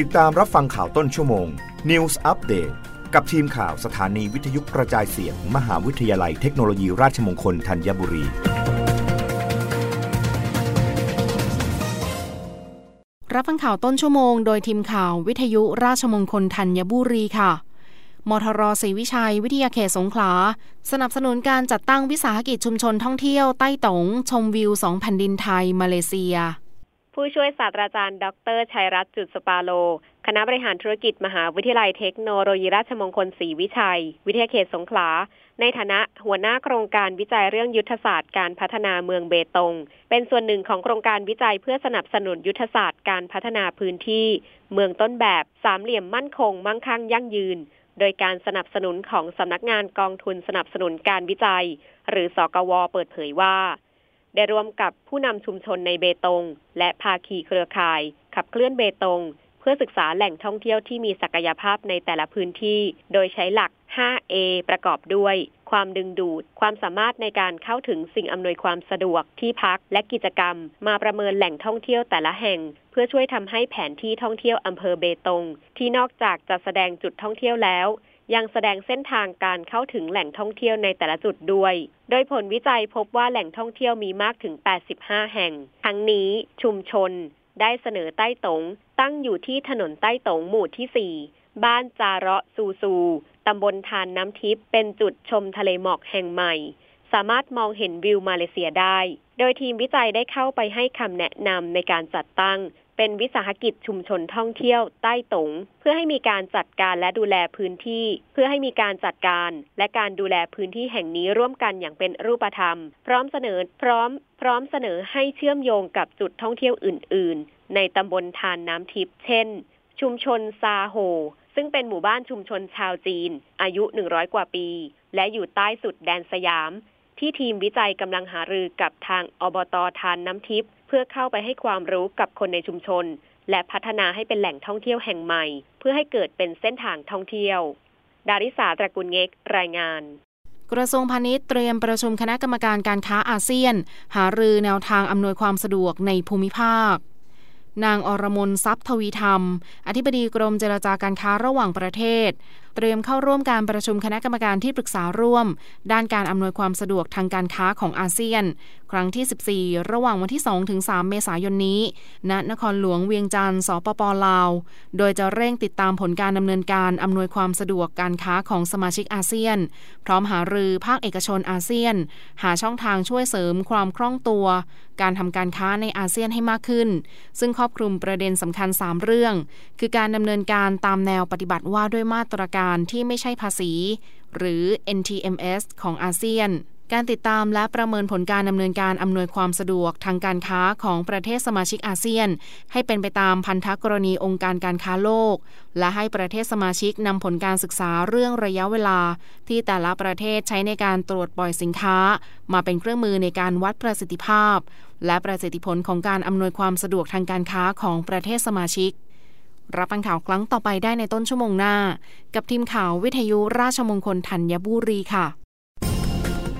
ติดตามรับฟังข่าวต้นชั่วโมง News Update กับทีมข่าวสถานีวิทยุกระจายเสียง มหาวิทยาลัยเทคโนโลยีราชมงคลธัญบุรี รับฟังข่าวต้นชั่วโมง โดยทีมข่าววิทยุราชมงคลธัญบุรีค่ะ มทรศรีวิชัย วิทยาเขตสงขลา สนับสนุนการจัดตั้งวิสาหกิจชุมชนท่องเที่ยวใต้ตงชมวิวสองแผ่นดินไทยมาเลเซีย ผู้ช่วยศาสตราจารย์ ดรชัยรัตน์จุดสปาโล คณะบริหารธุรกิจมหาวิทยาลัยเทคโนโลยีราชมงคลศรีวิชัย วิทยาเขตสงขลา ในฐานะหัวหน้าโครงการวิจัยเรื่องยุทธศาสตร์การพัฒนาเมืองเบตง เป็นส่วนหนึ่งของโครงการวิจัยเพื่อสนับสนุนยุทธศาสตร์การพัฒนาพื้นที่ เมืองต้นแบบสามเหลี่ยมมั่นคง มั่งคั่งยั่งยืน โดยการสนับสนุนของสำนักงานกองทุนสนับสนุนการวิจัย หรือสกว เปิดเผยว่า ได้ร่วมกับผู้นำชุมชนในเบตง และภาคีเครือข่าย ขับเคลื่อนเบตง เพื่อศึกษาแหล่งท่องเที่ยวที่มีศักยภาพในแต่ละพื้นที่ โดยใช้หลัก 5A ประกอบด้วย ความดึงดูด ความสามารถในการเข้าถึงสิ่งอำนวยความสะดวกที่พักและกิจกรรม มาประเมินแหล่งท่องเที่ยวแต่ละแห่ง เพื่อช่วยทำให้แผนที่ท่องเที่ยวอำเภอเบตง ที่นอกจากจะแสดงจุดท่องเที่ยวแล้ว ยังแสดงเส้นทางการเข้าถึงแหล่งท่องเที่ยวในแต่ละจุดด้วย โดยผลวิจัยพบว่าแหล่งท่องเที่ยวมีมากถึง 85 แห่ง ทั้งนี้ชุมชน ได้เสนอใต้ตง ตั้งอยู่ที่ถนนใต้ตงหมู่ที่ 4 บ้านจาระซูซู ตำบลทานน้ำทิพย์เป็นจุดชมทะเลหมอกแห่งใหม่ สามารถมองเห็นวิวมาเลเซียได้ โดยทีมวิจัยได้เข้าไปให้คำแนะนำในการจัดตั้ง เป็นวิสาหกิจชุมชนท่องเที่ยวใต้ตง เพื่อให้มีการจัดการและดูแลพื้นที่ เพื่อให้มีการจัดการและการดูแลพื้นที่แห่งนี้ร่วมกันอย่างเป็นรูปธรรม พร้อมเสนอพร้อม พร้อมเสนอให้เชื่อมโยงกับจุดท่องเที่ยวอื่น ๆ ในตำบลทานน้ำทิพย์เช่น ชุมชนซาโฮซึ่งเป็นหมู่บ้านชุมชนชาวจีน อายุ 100 กว่าปี และอยู่ใต้สุดแดนสยาม ที่ทีมวิจัยกำลังหารือกับทางอบตทานน้ำทิพย์เพื่อเข้าไปให้ความรู้กับคนในชุมชน และพัฒนาให้เป็นแหล่งท่องเที่ยวแห่งใหม่ เพื่อให้เกิดเป็นเส้นทางท่องเที่ยว ดาริสาตระกุลเง็กรายงานกระทรวงพาณิชย์เตรียมประชุมคณะกรรมการการค้าอาเซียน หารือแนวทางอำนวยความสะดวกในภูมิภาค นางอรมนทรัพย์ทวีธรรม อธิบดีกรมเจรจาการค้าระหว่างประเทศ เตรียมเข้าร่วมการประชุมคณะกรรมการที่ปรึกษาร่วม ด้านการอำนวยความสะดวกทางการค้าของอาเซียน ครั้งที่ 14 ระหว่างวันที่2ถึง3เมษายนนี้ ณ นครหลวงเวียงจันทน์ สปปลาว โดยจะเร่งติดตามผลการดำเนินการอำนวยความสะดวกการค้าของสมาชิกอาเซียน พร้อมหารือภาคเอกชนอาเซียน หาช่องทางช่วยเสริมความคล่องตัว การทำการค้าในอาเซียนให้มากขึ้น ซึ่งครอบคลุมประเด็นสำคัญ 3 เรื่อง คือการดำเนินการตามแนวปฏิบัติว่าด้วยมาตรการที่ไม่ใช่ภาษี หรือ NTMS ของอาเซียน การติดตามและประเมินผลการดำเนินการอำนวยความสะดวกทางการค้าของประเทศสมาชิกอาเซียน ให้เป็นไปตามพันธกรณีองค์การการค้าโลก และให้ประเทศสมาชิกนำผลการศึกษาเรื่องระยะเวลา ที่แต่ละประเทศใช้ในการตรวจปล่อยสินค้า มาเป็นเครื่องมือในการวัดประสิทธิภาพ และประสิทธิผลของการอำนวยความสะดวกทางการค้าของประเทศสมาชิก รับฟังข่าวครั้งต่อไปได้ในต้นชั่วโมงหน้า กับทีมข่าววิทยุราชมงคลธัญบุรีค่ะ